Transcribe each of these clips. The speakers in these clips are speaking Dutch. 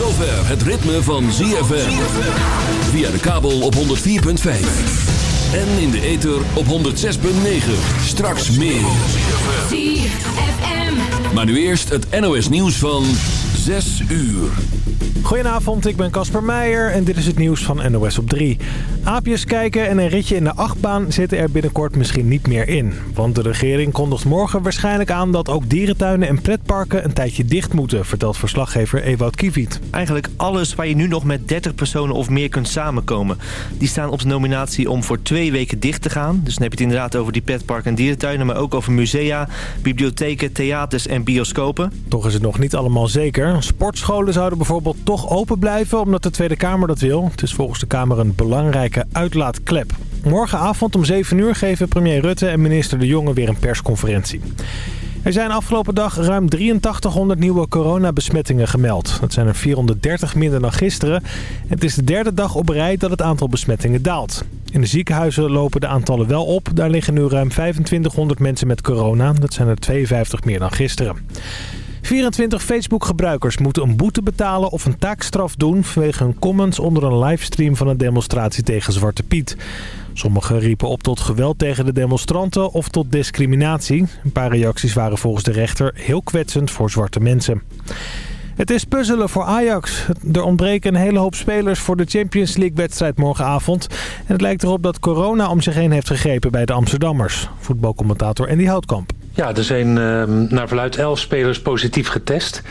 zover het ritme van ZFM. Via de kabel op 104.5. En in de ether op 106.9. Straks meer. ZFM. Maar nu eerst het NOS nieuws van 6 uur. Goedenavond, ik ben Casper Meijer en dit is het nieuws van NOS op 3. Aapjes kijken en een ritje in de achtbaan zitten er binnenkort misschien niet meer in. Want de regering kondigt morgen waarschijnlijk aan dat ook dierentuinen en pretparken een tijdje dicht moeten, vertelt verslaggever Ewout Kiviet. Eigenlijk alles waar je nu nog met 30 personen of meer kunt samenkomen. Die staan op de nominatie om voor twee weken dicht te gaan. Dus dan heb je het inderdaad over die pretparken en dierentuinen... maar ook over musea, bibliotheken, theaters en bioscopen. Toch is het nog niet allemaal zeker. Sportscholen zouden bijvoorbeeld toch open blijven omdat de Tweede Kamer dat wil. Het is volgens de Kamer een belangrijke uitlaatklep. Morgenavond om 7 uur geven premier Rutte en minister De Jonge weer een persconferentie. Er zijn afgelopen dag ruim 8300 nieuwe coronabesmettingen gemeld. Dat zijn er 430 minder dan gisteren. Het is de derde dag op rij dat het aantal besmettingen daalt. In de ziekenhuizen lopen de aantallen wel op. Daar liggen nu ruim 2500 mensen met corona. Dat zijn er 52 meer dan gisteren. 24 Facebook-gebruikers moeten een boete betalen of een taakstraf doen... vanwege hun comments onder een livestream van een demonstratie tegen Zwarte Piet. Sommigen riepen op tot geweld tegen de demonstranten of tot discriminatie. Een paar reacties waren volgens de rechter heel kwetsend voor zwarte mensen. Het is puzzelen voor Ajax. Er ontbreken een hele hoop spelers voor de Champions League-wedstrijd morgenavond. En het lijkt erop dat corona om zich heen heeft gegrepen bij de Amsterdammers. Voetbalcommentator Andy Houtkamp. Ja, er zijn uh, naar verluid 11 spelers positief getest.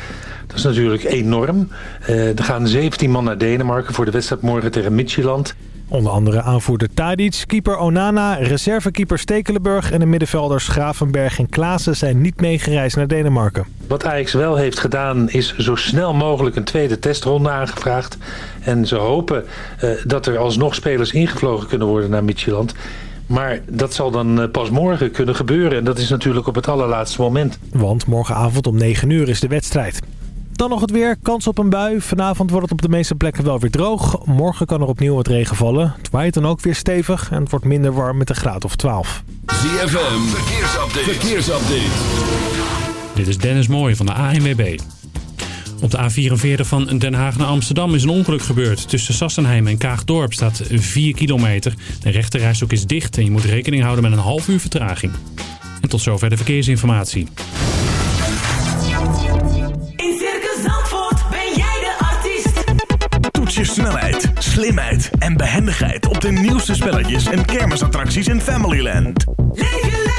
Dat is natuurlijk enorm. Uh, er gaan 17 man naar Denemarken voor de wedstrijd morgen tegen Midtjylland. Onder andere aanvoerder Tadic, keeper Onana, reservekeeper Stekelenburg... en de middenvelders Gravenberg en Klaassen zijn niet meegereisd naar Denemarken. Wat Ajax wel heeft gedaan is zo snel mogelijk een tweede testronde aangevraagd. En ze hopen uh, dat er alsnog spelers ingevlogen kunnen worden naar Midtjylland... Maar dat zal dan pas morgen kunnen gebeuren. En dat is natuurlijk op het allerlaatste moment. Want morgenavond om 9 uur is de wedstrijd. Dan nog het weer. Kans op een bui. Vanavond wordt het op de meeste plekken wel weer droog. Morgen kan er opnieuw wat regen vallen. Het waait dan ook weer stevig. En het wordt minder warm met een graad of 12. ZFM. Verkeersupdate. Verkeersupdate. Dit is Dennis Mooij van de ANWB. Op de A44 van Den Haag naar Amsterdam is een ongeluk gebeurd. Tussen Sassenheim en Kaagdorp staat 4 kilometer. De rechterrijstok is dicht en je moet rekening houden met een half uur vertraging. En tot zover de verkeersinformatie. In Circus Zandvoort ben jij de artiest. Toets je snelheid, slimheid en behendigheid op de nieuwste spelletjes en kermisattracties in Familyland. Leef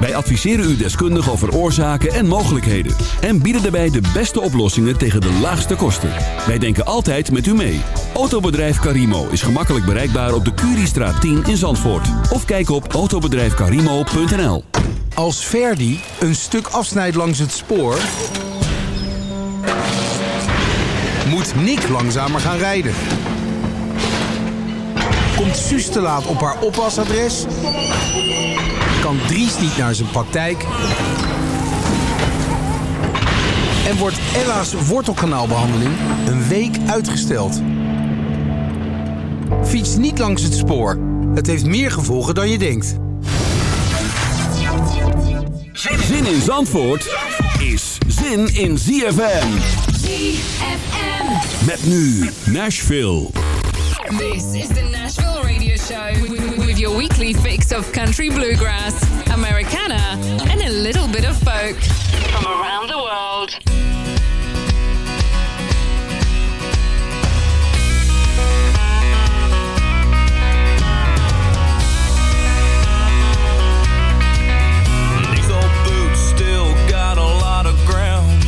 Wij adviseren u deskundig over oorzaken en mogelijkheden. En bieden daarbij de beste oplossingen tegen de laagste kosten. Wij denken altijd met u mee. Autobedrijf Carimo is gemakkelijk bereikbaar op de Curiestraat 10 in Zandvoort. Of kijk op autobedrijfcarimo.nl Als Verdi een stuk afsnijdt langs het spoor... moet Nick langzamer gaan rijden. Komt Suus te laat op haar oppasadres... kan Dries niet naar zijn praktijk... en wordt Ella's wortelkanaalbehandeling een week uitgesteld. Fiets niet langs het spoor. Het heeft meer gevolgen dan je denkt. Zin in Zandvoort is zin in ZFM. ZFM. Met nu Nashville. This is the Nashville Show with, with your weekly fix of country bluegrass, Americana, and a little bit of folk from around the world. These old boots still got a lot of ground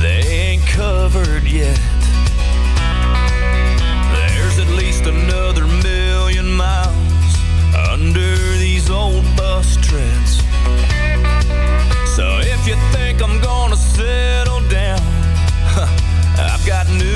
they ain't covered yet. There's at least another I'm gonna settle down. I've got new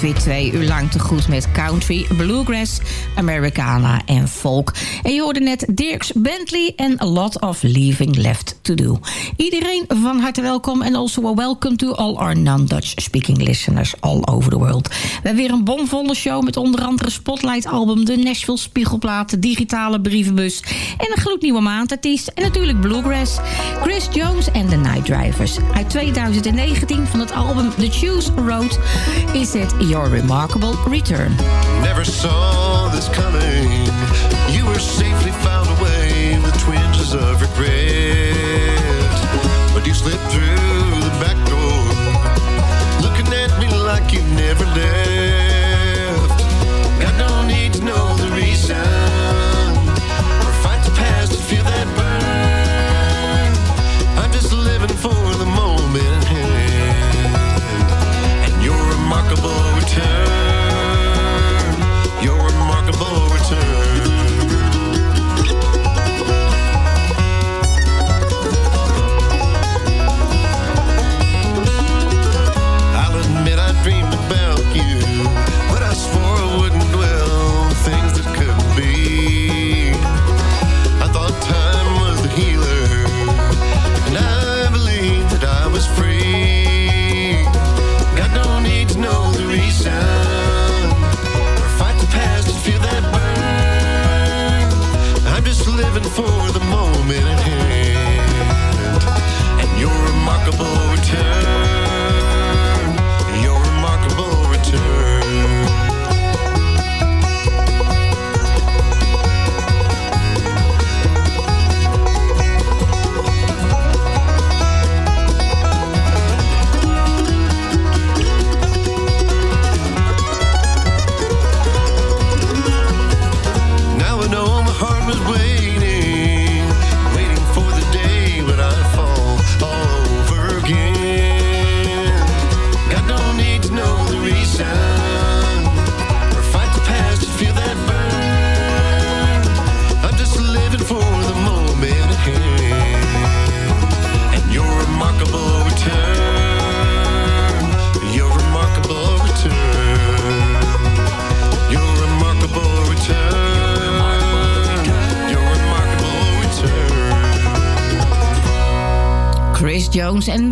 Weer twee uur lang te goed met country, bluegrass, Americana en folk. En je hoorde net Dirks Bentley en A Lot of Leaving Left to Do. Iedereen van harte welkom en also a welcome to all our non-Dutch speaking listeners all over the world. We hebben weer een bomvolle show met onder andere Spotlight album, de Nashville Spiegelplaat, de digitale brievenbus en een gloednieuwe maandartiest en natuurlijk bluegrass. Chris Jones en The Night Drivers. Uit 2019 van het album The Choose Road is dit Your Remarkable Return. Never saw this coming. You were safely found away with twinges of regret. But you slipped through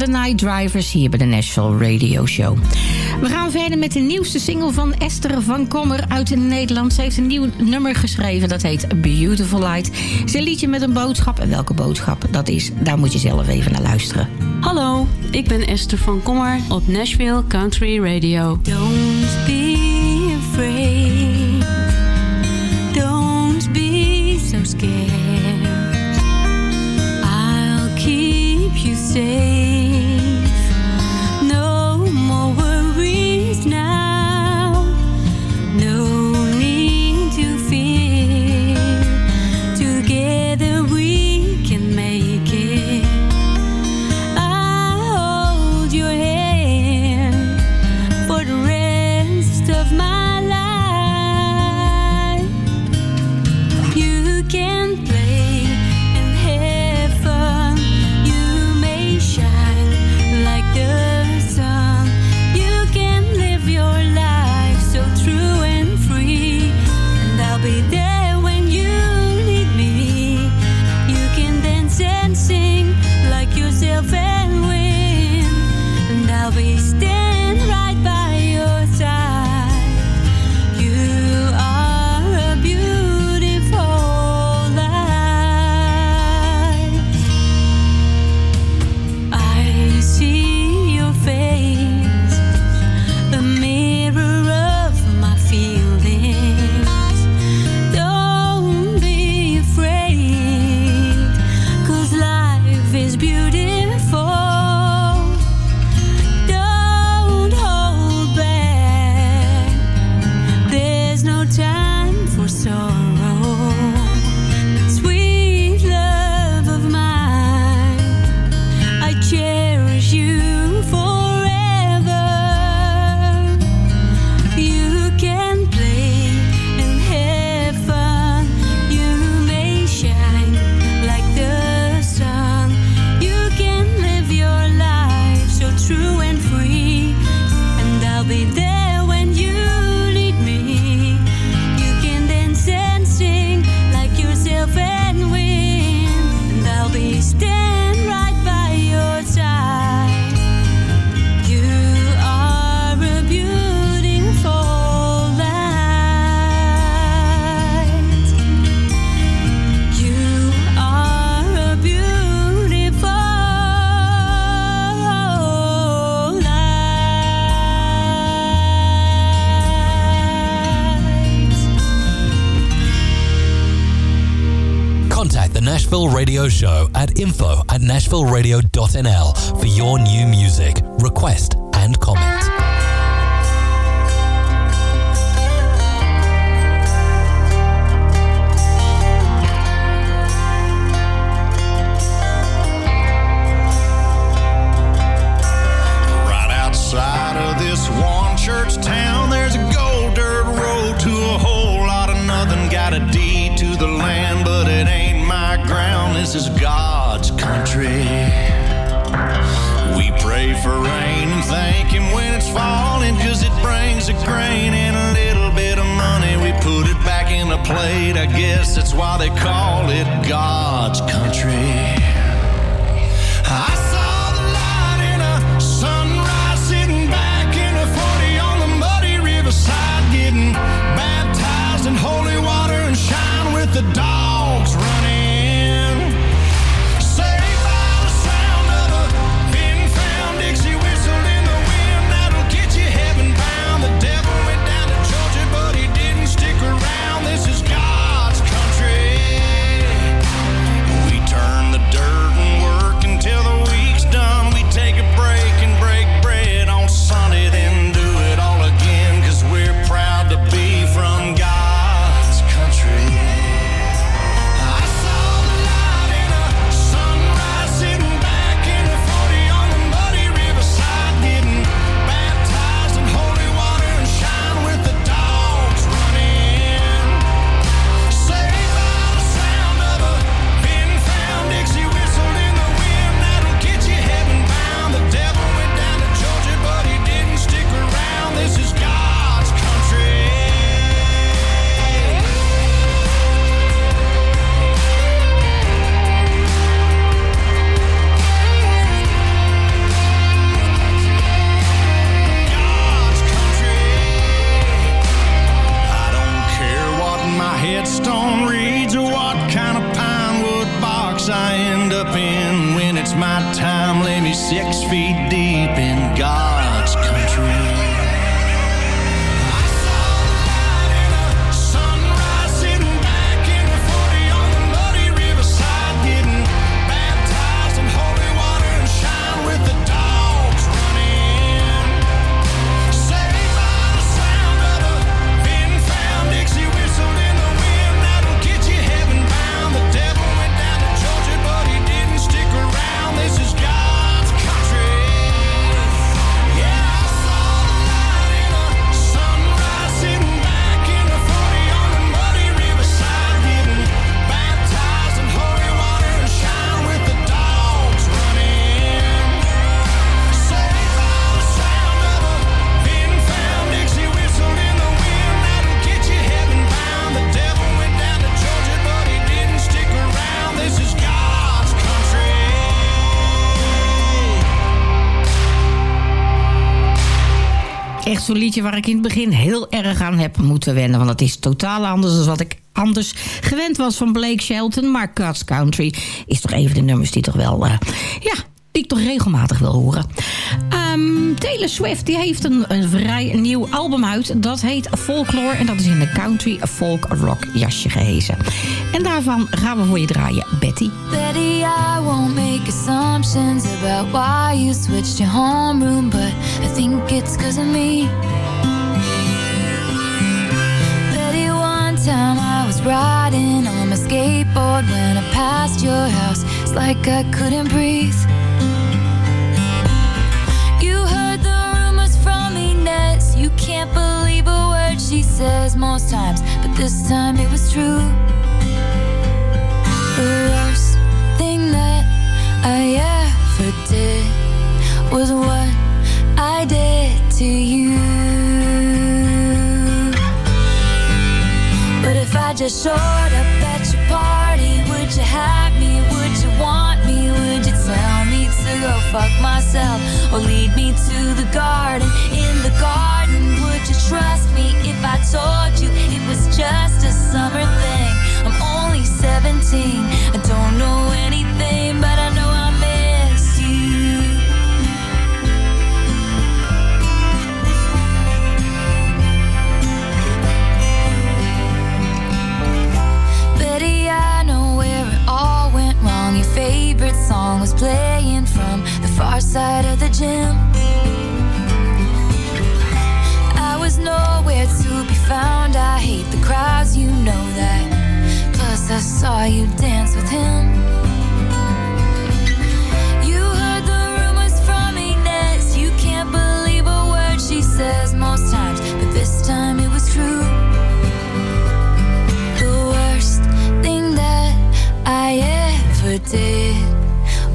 Night Drivers hier bij de National Radio Show. We gaan verder met de nieuwste single van Esther van Kommer uit Nederland. Ze heeft een nieuw nummer geschreven, dat heet Beautiful Light. Het is een liedje met een boodschap. En welke boodschap dat is, daar moet je zelf even naar luisteren. Hallo, ik ben Esther van Kommer op Nashville Country Radio. Don't be afraid. Don't be so scared. I'll keep you safe. zo'n liedje waar ik in het begin heel erg aan heb moeten wennen. Want het is totaal anders dan wat ik anders gewend was van Blake Shelton. Maar Cuts Country is toch even de nummers die toch wel... Eh, ja, die ik toch regelmatig wil horen. Um, Taylor Swift heeft een, een, vrij nieuw album uit. Dat heet Folklore en dat is in de country folk rock jasje gehezen. En daarvan gaan we voor je draaien, Betty. Betty, I won't make assumptions about why you switched your homeroom. But I think it's cause of me. Betty, one time I was riding on my skateboard when I passed your house. It's like I couldn't breathe. she says most times, but this time it was true. The worst thing that I ever did was what I did to you. But if I just showed up at your party, would you have me? Would you want me? Would you tell me to go fuck myself or lead me to the saw you dance with him. You heard the rumors from Inez. You can't believe a word she says most times, but this time it was true. The worst thing that I ever did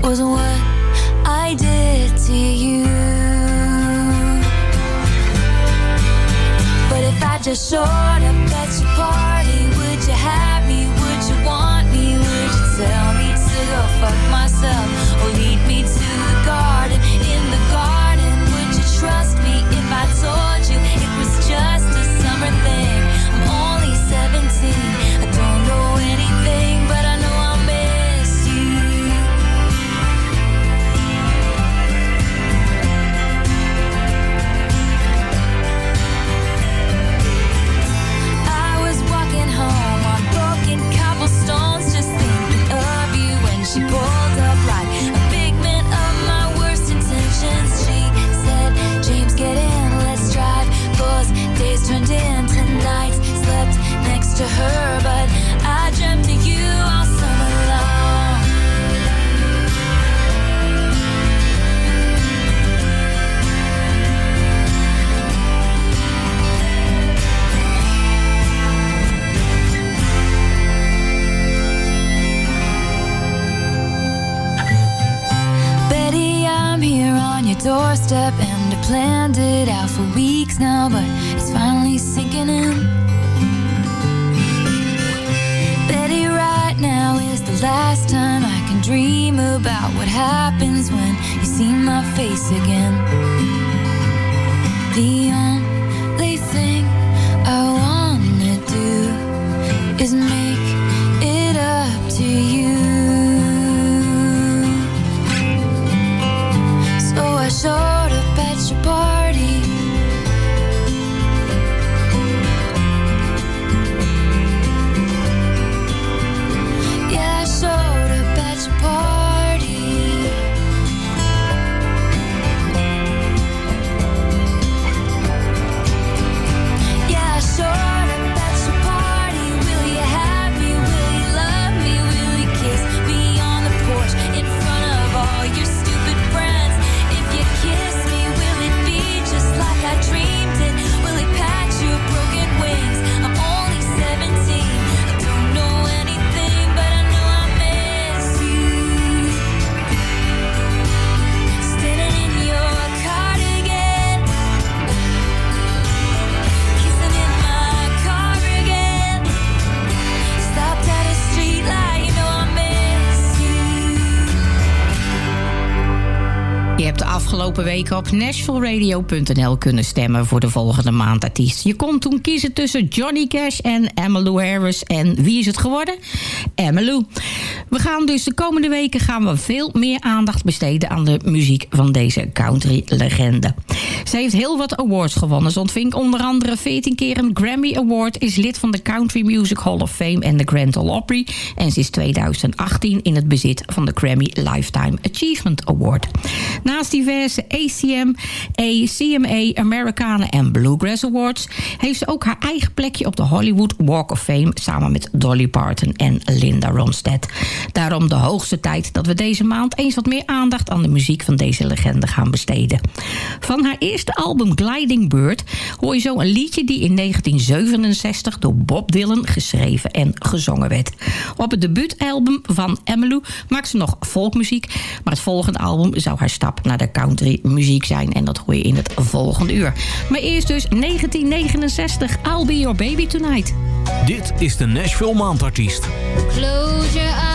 was what I did to you. But if I just showed face again. The only nashvilleradio.nl kunnen stemmen voor de volgende maandartiest. Je kon toen kiezen tussen Johnny Cash en Emmylou Harris. En wie is het geworden? Emmylou. We gaan dus de komende weken gaan we veel meer aandacht besteden aan de muziek van deze country-legende. Ze heeft heel wat awards gewonnen. Ze ontving onder andere 14 keer een Grammy Award, is lid van de Country Music Hall of Fame en de Grand Ole Opry. En is 2018 in het bezit van de Grammy Lifetime Achievement Award. Naast diverse ACM, CMA, Americana en Bluegrass Awards... heeft ze ook haar eigen plekje op de Hollywood Walk of Fame... samen met Dolly Parton en Linda Ronstadt. Daarom de hoogste tijd dat we deze maand eens wat meer aandacht... aan de muziek van deze legende gaan besteden. Van haar eerste album Gliding Bird hoor je zo een liedje... die in 1967 door Bob Dylan geschreven en gezongen werd. Op het debuutalbum van Emmylou maakt ze nog folkmuziek... maar het volgende album zou haar stap naar de country muziek zijn. En dat hoor je in het volgende uur. Maar eerst dus 1969, I'll Be Your Baby Tonight. Dit is de Nashville Maandartiest. Close your eyes,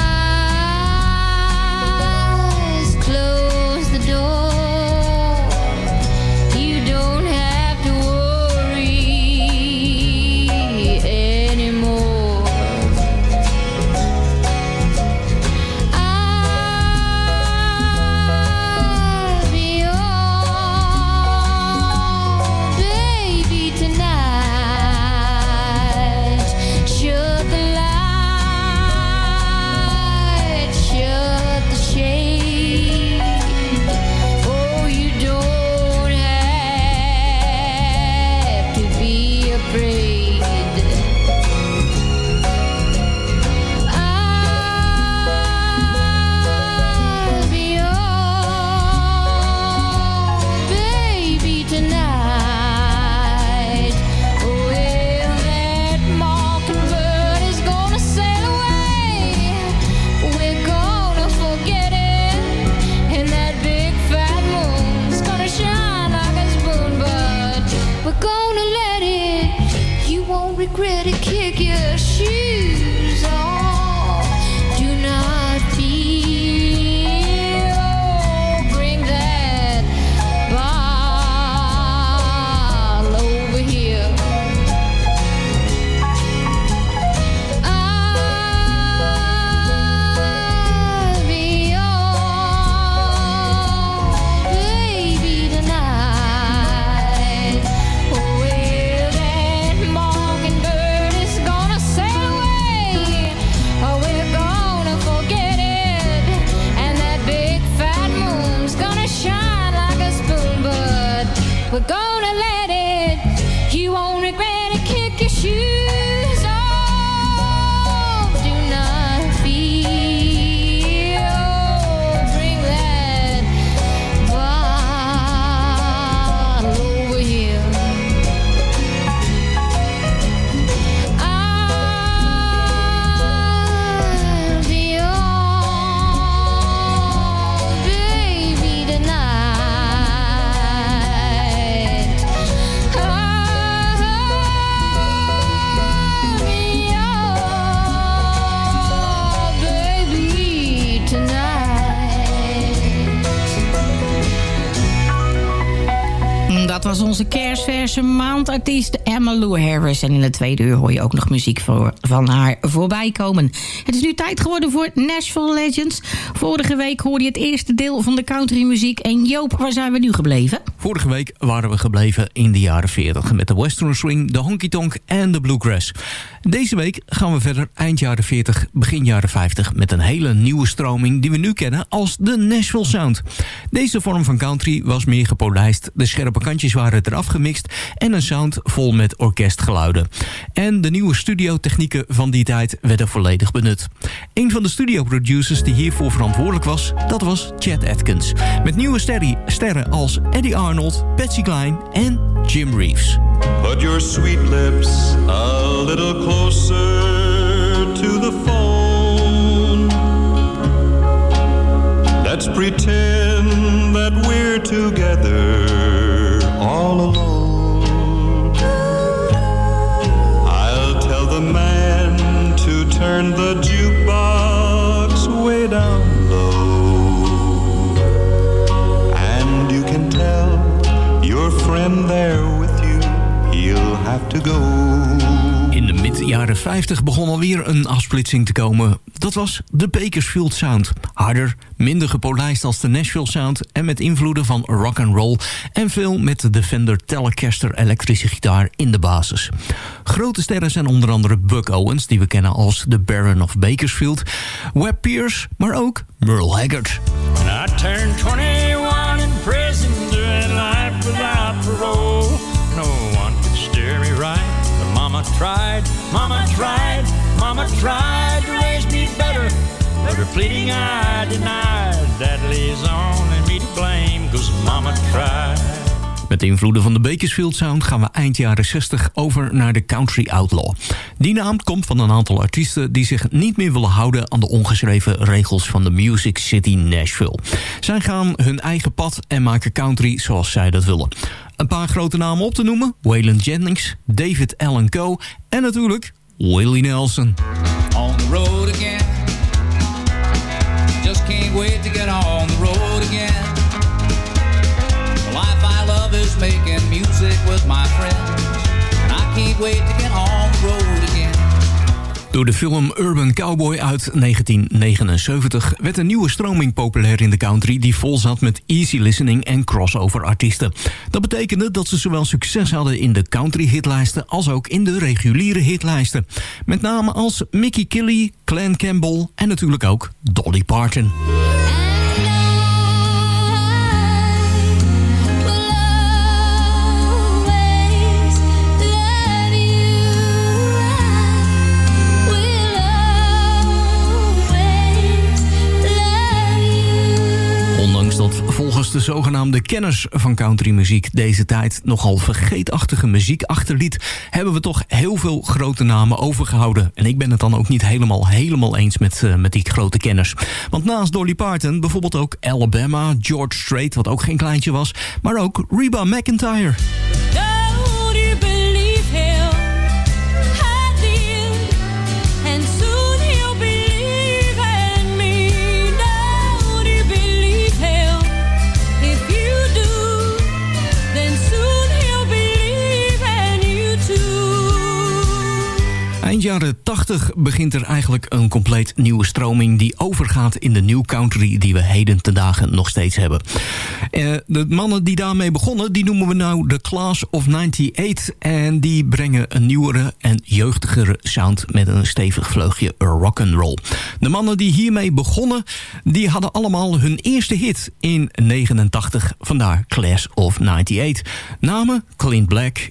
dat was onze kerstverse maandartiest Emmylou Harris. En in de tweede uur hoor je ook nog muziek van haar voorbij komen. Het is nu tijd geworden voor Nashville Legends. Vorige week hoorde je het eerste deel van de countrymuziek. En Joop, waar zijn we nu gebleven? Vorige week waren we gebleven in de jaren 40 met de western swing, de honky tonk en de bluegrass. Deze week gaan we verder eind jaren 40, begin jaren 50 met een hele nieuwe stroming die we nu kennen als de Nashville Sound. Deze vorm van country was meer gepolijst, de scherpe kantjes waren eraf gemixt en een sound vol met orkestgeluiden. En de nieuwe studiotechnieken van die tijd werden volledig benut. Een van de studioproducers die hiervoor verantwoordelijk was, dat was Chet Atkins. Met nieuwe sterren, als Eddie Arnold, Patsy Cline en Jim Reeves. Put your sweet lips a little to the phone. Let's pretend that we're together all alone. I'll tell the man to turn the jukebox way down low. And you can tell your friend there with you, he'll have to go. Mid-jaren 50 begon alweer een afsplitsing te komen. Dat was de Bakersfield Sound. Harder, minder gepolijst als de Nashville Sound... en met invloeden van rock and roll... en veel met de Fender Telecaster elektrische gitaar in de basis. Grote sterren zijn onder andere Buck Owens... die we kennen als de Baron of Bakersfield... Webb Pierce, maar ook Merle Haggard. I turned 21 mama tried, mama tried, mama tried to raise me better. But her pleading I denied, that lays only me to blame, cause mama tried. Met de invloeden van de Bakersfield Sound gaan we eind jaren 60 over naar de Country Outlaw. Die naam komt van een aantal artiesten die zich niet meer willen houden aan de ongeschreven regels van de Music City Nashville. Zij gaan hun eigen pad en maken country zoals zij dat willen. Een paar grote namen op te noemen, Waylon Jennings, David Allen Coe en natuurlijk Willie Nelson. My friends. And I can't wait to get on the road again. Door de film Urban Cowboy uit 1979 werd een nieuwe stroming populair in de country... die vol zat met easy listening en crossover artiesten. Dat betekende dat ze zowel succes hadden in de country hitlijsten... als ook in de reguliere hitlijsten. Met name als Mickey Kelly, Clan Campbell en natuurlijk ook Dolly Parton. Dat volgens de zogenaamde kenners van countrymuziek deze tijd nogal vergeetachtige muziek achterliet, hebben we toch heel veel grote namen overgehouden. En ik ben het dan ook niet helemaal, helemaal eens met, eh, met die grote kenners. Want naast Dolly Parton bijvoorbeeld ook Alabama, George Strait, wat ook geen kleintje was, maar ook Reba McIntyre. Eind jaren 80 begint er eigenlijk een compleet nieuwe stroming... die overgaat in de new country die we heden ten dagen nog steeds hebben. Eh, de mannen die daarmee begonnen, die noemen we nou de Class of 98... en die brengen een nieuwere en jeugdigere sound... met een stevig vleugje rock'n'roll. De mannen die hiermee begonnen, die hadden allemaal hun eerste hit in 89. Vandaar Class of 98. Namen Clint Black,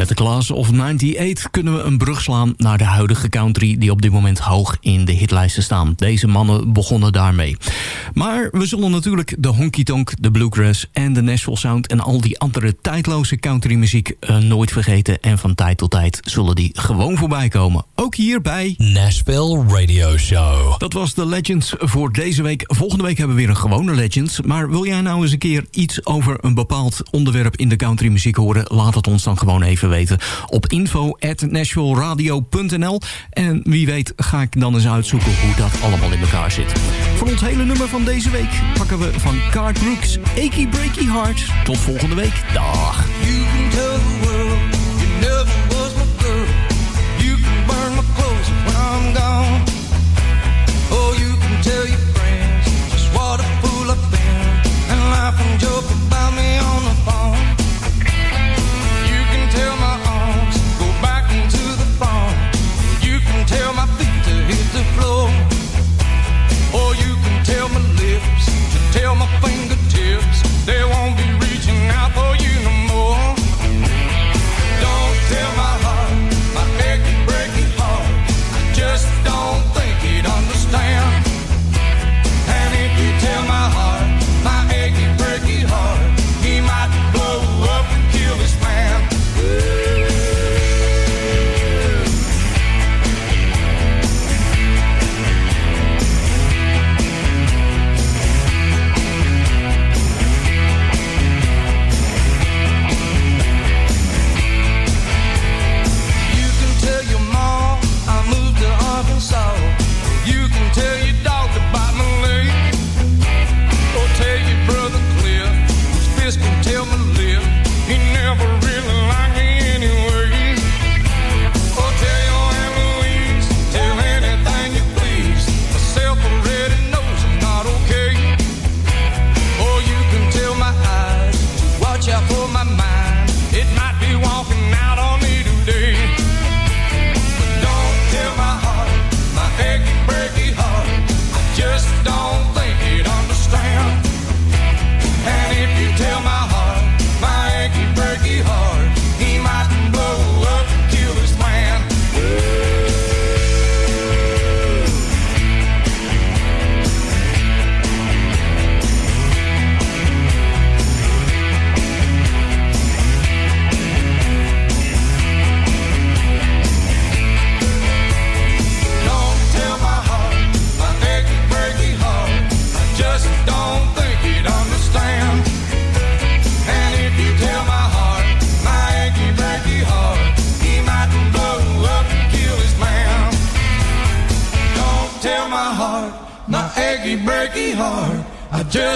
Met de Class of 98 kunnen we een brug slaan naar de huidige country die op dit moment hoog in de hitlijsten staan. Deze mannen begonnen daarmee. Maar we zullen natuurlijk de honky tonk, de bluegrass en de Nashville Sound en al die andere tijdloze countrymuziek uh, nooit vergeten. En van tijd tot tijd zullen die gewoon voorbij komen. Ook hier bij Nashville Radio Show. Dat was de Legends voor deze week. Volgende week hebben we weer een gewone Legends. Maar wil jij nou eens een keer iets over een bepaald onderwerp in de countrymuziek horen? Laat het ons dan gewoon even weten op info.nashvilleradio.nl En wie weet ga ik dan eens uitzoeken hoe dat allemaal in elkaar zit. Voor ons hele nummer van deze week pakken we van Card Brooks Achy Breaky Heart. Tot volgende week. Dag.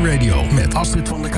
Radio met Astrid van der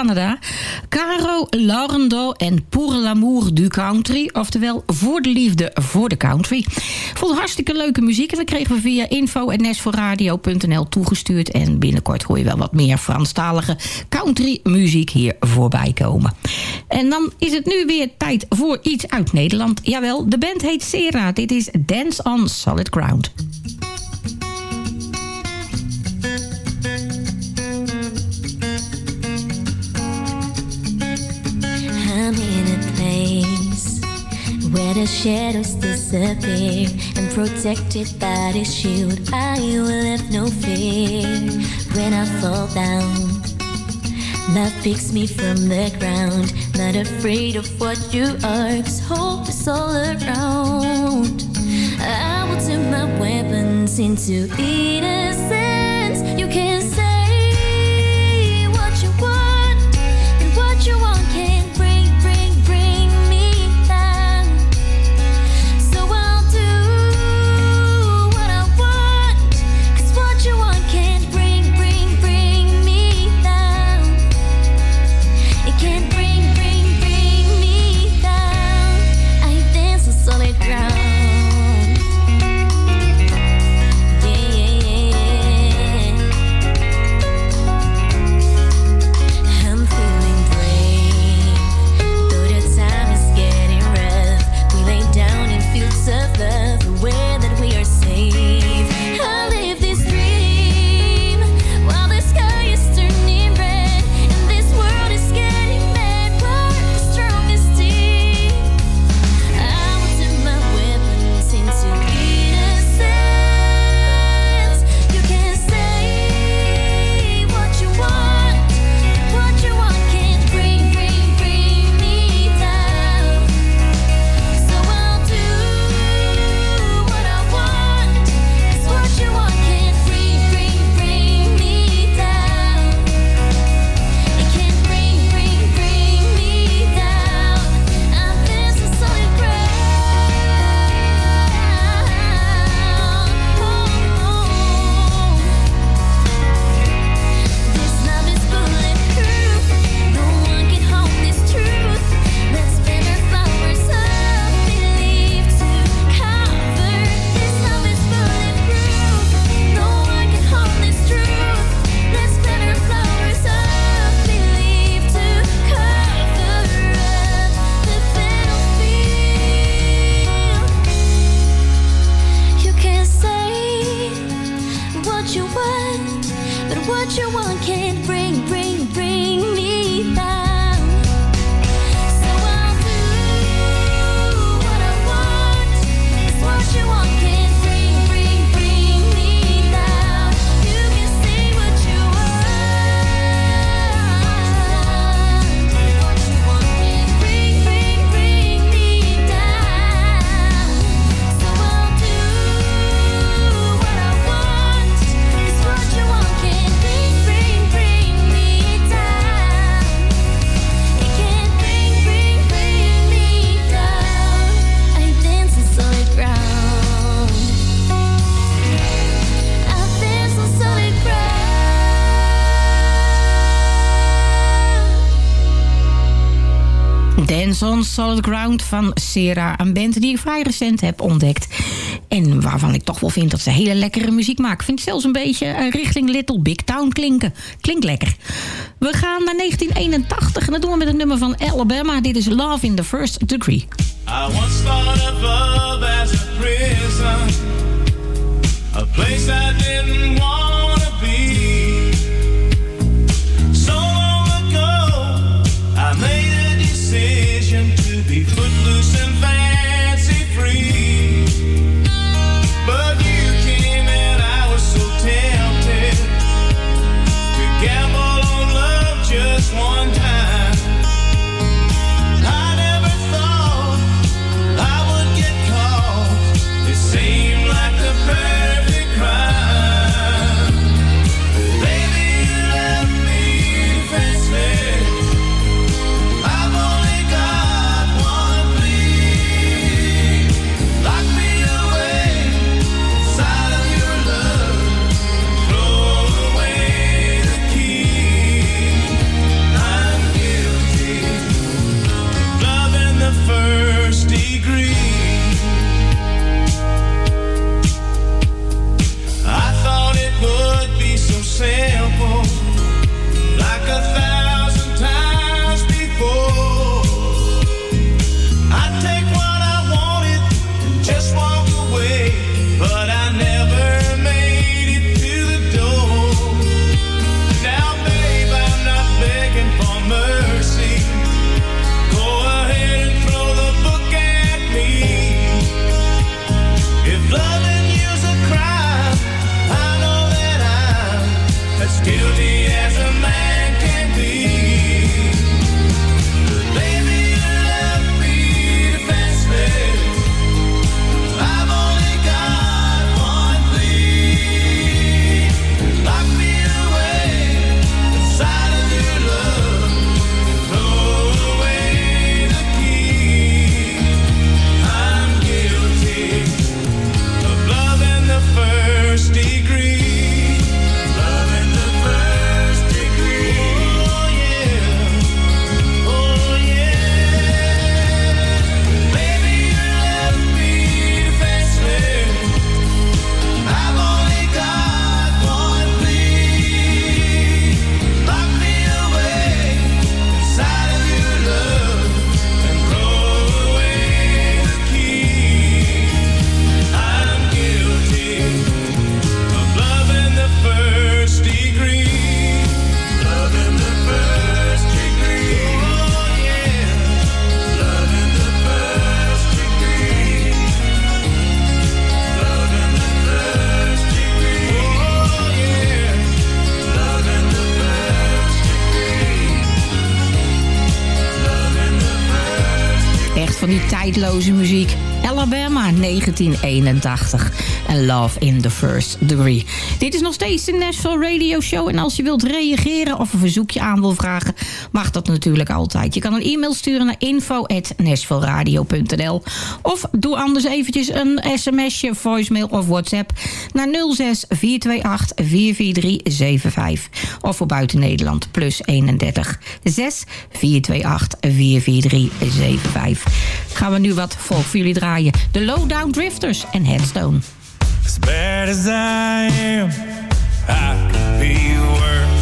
Canada. Caro Laurendo en Pour l'amour du country. Oftewel voor de liefde voor de country. Vond hartstikke leuke muziek. En dat kregen we via info.nesforradio.nl toegestuurd. En binnenkort hoor je wel wat meer Franstalige countrymuziek hier voorbij komen. En dan is het nu weer tijd voor iets uit Nederland. Jawel, de band heet Sera. Dit is Dance on Solid Ground. The shadows disappear and protected by the shield. I will have no fear when I fall down. Love picks me from the ground, not afraid of what you are 'cause hope is all around. I will turn my weapons into innocence. You can on Solid Ground van Sera. Een band die ik vrij recent heb ontdekt. En waarvan ik toch wel vind dat ze hele lekkere muziek. Ik vind zelfs een beetje eh, richting Little Big Town klinken. Klinkt lekker. We gaan naar 1981 en dat doen we met een nummer van Alabama. Dit is Love in the First Degree. I as 1881. Love in the First Degree. Dit is nog steeds de Nashville Radio Show. En als je wilt reageren of een verzoekje aan wil vragen... mag dat natuurlijk altijd. Je kan een e-mail sturen naar info.nashvilleradio.nl Of doe anders eventjes een sms'je, voicemail of WhatsApp... naar 06 428 44375. Of voor buiten Nederland plus 31 6 428 44375. Gaan we nu wat volk voor jullie draaien. De Lowdown Drifters en Headstone. As bad as I am, I could be worse.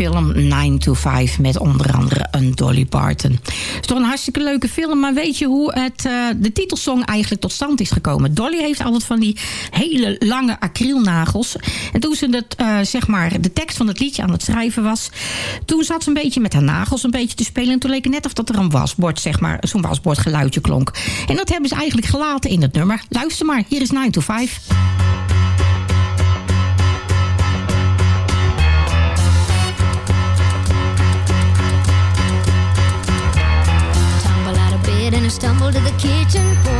Film 9 to 5 met onder andere een Dolly Parton. Het is toch een hartstikke leuke film, maar weet je hoe het, eh, de titelsong eigenlijk tot stand is gekomen? Dolly heeft altijd van die hele lange acrylnagels. En toen ze het, eh, zeg maar, de tekst van het liedje aan het schrijven was... toen zat ze een beetje met haar nagels een beetje te spelen... en toen leek het net of dat er een wasbord, zeg maar, zo'n wasbordgeluidje klonk. En dat hebben ze eigenlijk gelaten in het nummer. Luister maar, hier is 9 to 5. Stumble to the kitchen.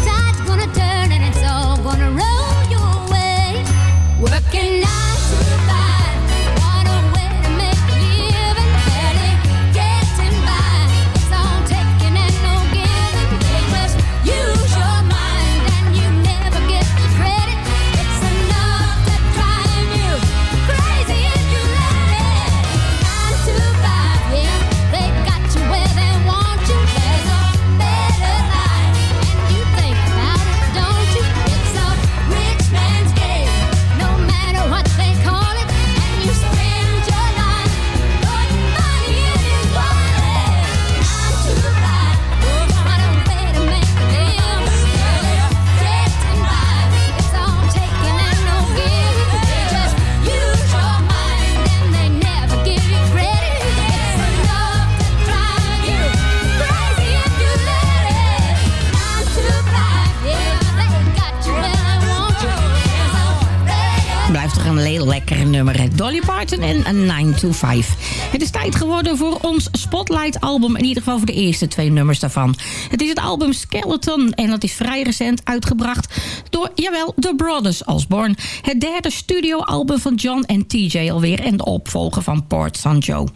And een 9 to 5. Het is tijd geworden voor ons Spotlight-album. In ieder geval voor de eerste twee nummers daarvan. Het is het album Skeleton. En dat is vrij recent uitgebracht door, jawel, The Brothers Osborne. Het derde studioalbum van John en TJ alweer. En de opvolger van Port Sanjo.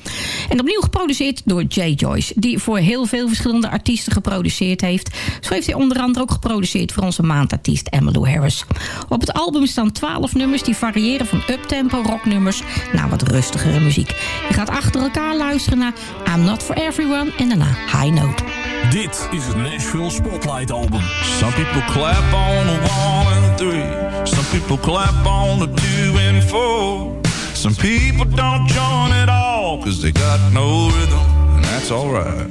En opnieuw geproduceerd door Jay Joyce. Die voor heel veel verschillende artiesten geproduceerd heeft. Zo heeft hij onder andere ook geproduceerd voor onze maandartiest Emily Harris. Op het album staan 12 nummers die variëren van uptempo rocknummers naar wat rustigere muziek. Je gaat achter achter elkaar luisteren naar I'm Not For Everyone en daarna High Note. Dit is het Nashville Spotlight Album. Some people clap on the one and three. Some people clap on the two and four. Some people don't join at all cause they got no rhythm. And that's alright.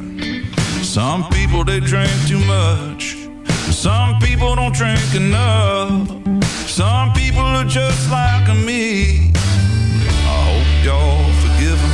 Some people they drink too much. Some people don't drink enough. Some people are just like me. I hope y'all forgive them.